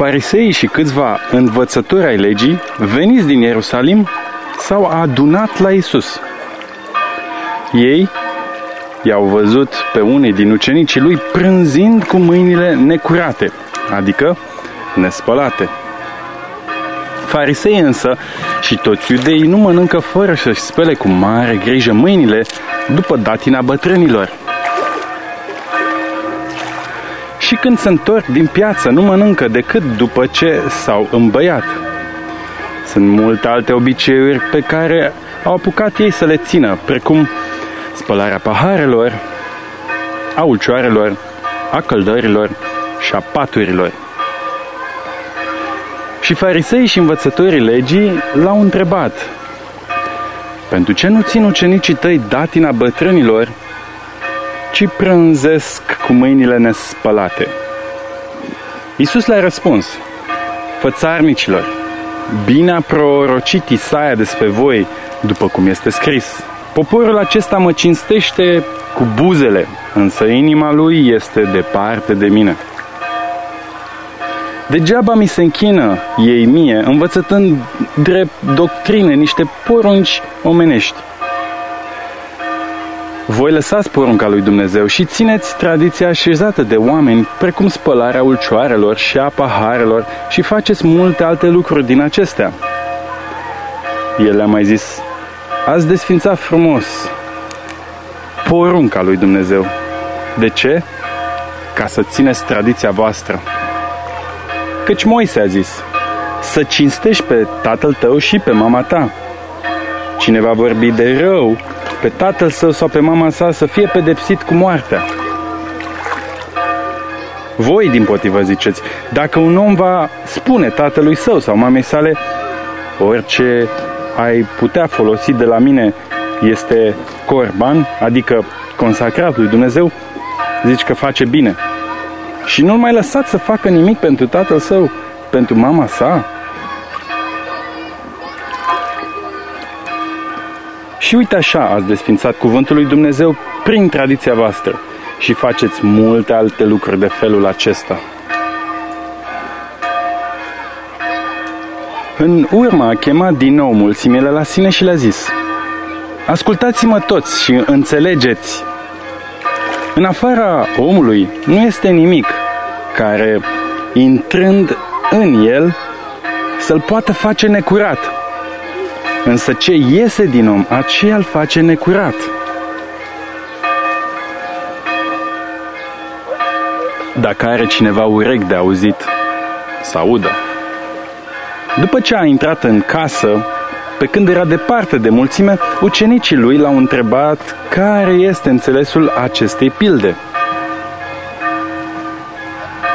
Fariseii și câțiva învățători ai legii, veniți din Ierusalim, s-au adunat la Isus. Ei i-au văzut pe unii din ucenicii lui prânzind cu mâinile necurate, adică nespălate. Farisei însă și toți iudeii nu mănâncă fără să-și spele cu mare grijă mâinile după datina bătrânilor. Când se întorc din piață, nu mănâncă decât după ce s-au îmbăiat. Sunt multe alte obiceiuri pe care au apucat ei să le țină, precum spălarea paharelor, a ulcioarelor, a căldărilor și a paturilor. Și farisei și învățătorii legii l-au întrebat, Pentru ce nu țin ucenicii tăi datina bătrânilor, ci prânzesc cu mâinile nespălate? Iisus le-a răspuns, Fățarnicilor, bine a prorocit Isaia despre voi, după cum este scris. Poporul acesta mă cinstește cu buzele, însă inima lui este departe de mine. Degeaba mi se închină ei mie, învățătând drept doctrine niște porunci omenești. Voi lăsați porunca lui Dumnezeu și țineți tradiția așezată de oameni, precum spălarea ulcioarelor și a paharelor și faceți multe alte lucruri din acestea. El a mai zis, ați desfințat frumos porunca lui Dumnezeu. De ce? Ca să țineți tradiția voastră. Căci Moise a zis, să cinstești pe tatăl tău și pe mama ta. Cine va vorbi de rău pe tatăl său sau pe mama sa să fie pedepsit cu moartea. Voi, din potrivă, ziceți, dacă un om va spune tatălui său sau mamei sale, orice ai putea folosi de la mine este corban, adică consacrat lui Dumnezeu, zici că face bine. Și nu-l mai lăsat să facă nimic pentru tatăl său, pentru mama sa. Și uite așa ați desfințat cuvântul lui Dumnezeu prin tradiția voastră și faceți multe alte lucruri de felul acesta. În urmă a chemat din nou mulțimile la sine și le-a zis Ascultați-mă toți și înțelegeți În afara omului nu este nimic care, intrând în el, să-l poată face necurat. Însă ce iese din om, aceea îl face necurat. Dacă are cineva urechi de auzit, să audă. După ce a intrat în casă, pe când era departe de mulțime, ucenicii lui l-au întrebat care este înțelesul acestei pilde.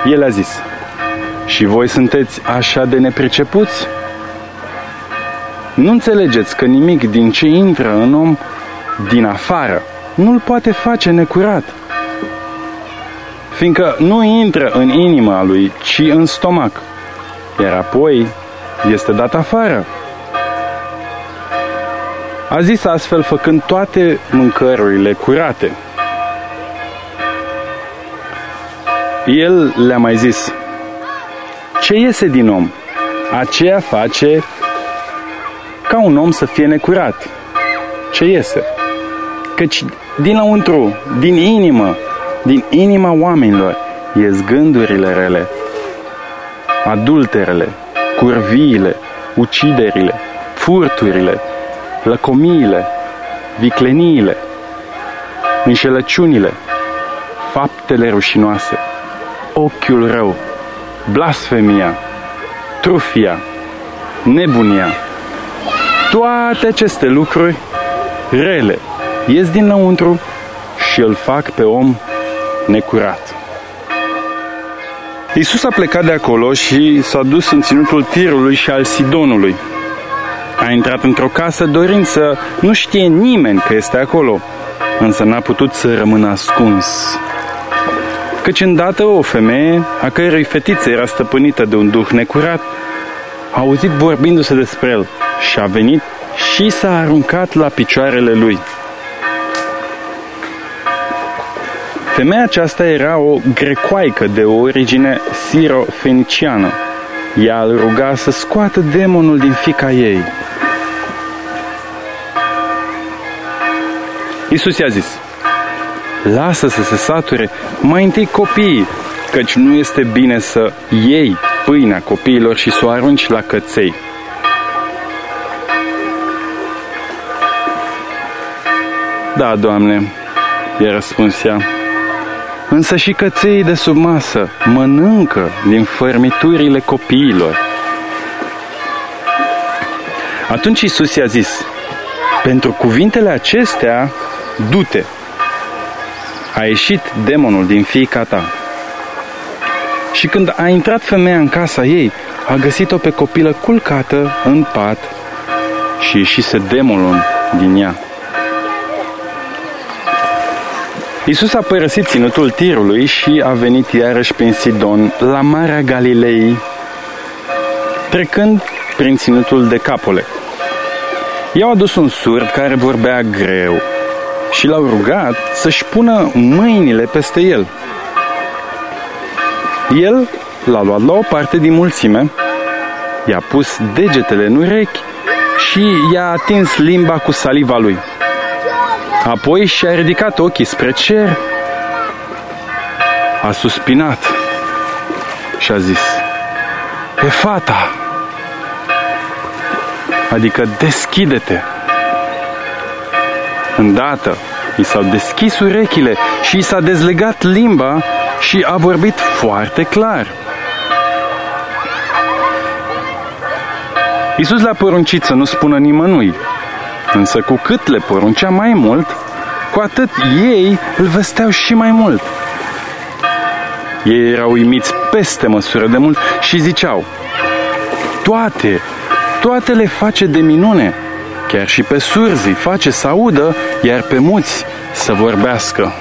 El a zis, și voi sunteți așa de nepricepuți? Nu înțelegeți că nimic din ce intră în om din afară nu-l poate face necurat. Fiindcă nu intră în inima lui, ci în stomac, iar apoi este dat afară. A zis astfel făcând toate mâncărurile curate. El le-a mai zis, ce iese din om, aceea face ca un om să fie necurat. Ce iese? Căci dinăuntru, din inimă, din inima oamenilor, ies gândurile rele, adulterele, curviile, uciderile, furturile, lăcomiile, vicleniile, înșelăciunile, faptele rușinoase, ochiul rău, blasfemia, trufia, nebunia. Toate aceste lucruri rele ies dinăuntru și îl fac pe om necurat. Iisus a plecat de acolo și s-a dus în ținutul Tirului și al Sidonului. A intrat într-o casă dorind să nu știe nimeni că este acolo, însă n-a putut să rămână ascuns. Căci îndată o femeie, a cărei fetiță era stăpânită de un duh necurat, a auzit vorbindu-se despre el și a venit și s-a aruncat la picioarele lui. Femeia aceasta era o grecoaică de origine siro-feniciană ea îl ruga să scoată demonul din fica ei. Iisus i-a zis, lasă să se sature mai întâi copiii, căci nu este bine să iei pâinea copiilor și să o arunci la căței. Da, Doamne, i-a răspuns ea, însă și căței de sub masă mănâncă din fărmiturile copiilor. Atunci Isus i-a zis, pentru cuvintele acestea, du-te. A ieșit demonul din fiica ta. Și când a intrat femeia în casa ei, a găsit-o pe copilă culcată în pat și ieșise demonul din ea. Iisus a părăsit ținutul tirului și a venit iarăși prin Sidon, la Marea Galilei, trecând prin ținutul de capole. I-au adus un surd care vorbea greu și l-au rugat să-și pună mâinile peste el. El l-a luat la o parte din mulțime, i-a pus degetele în urechi și i-a atins limba cu saliva lui. Apoi și-a ridicat ochii spre cer, a suspinat și a zis, E fata, adică deschide-te. Îndată, i s-au deschis urechile și i s-a dezlegat limba și a vorbit foarte clar. Iisus le-a poruncit să nu spună nimănui, însă cu cât le poruncea mai mult, cu atât ei îl vesteau și mai mult. Ei erau uimiți peste măsură de mult și ziceau, toate, toate le face de minune, chiar și pe surzi face să audă, iar pe muți să vorbească.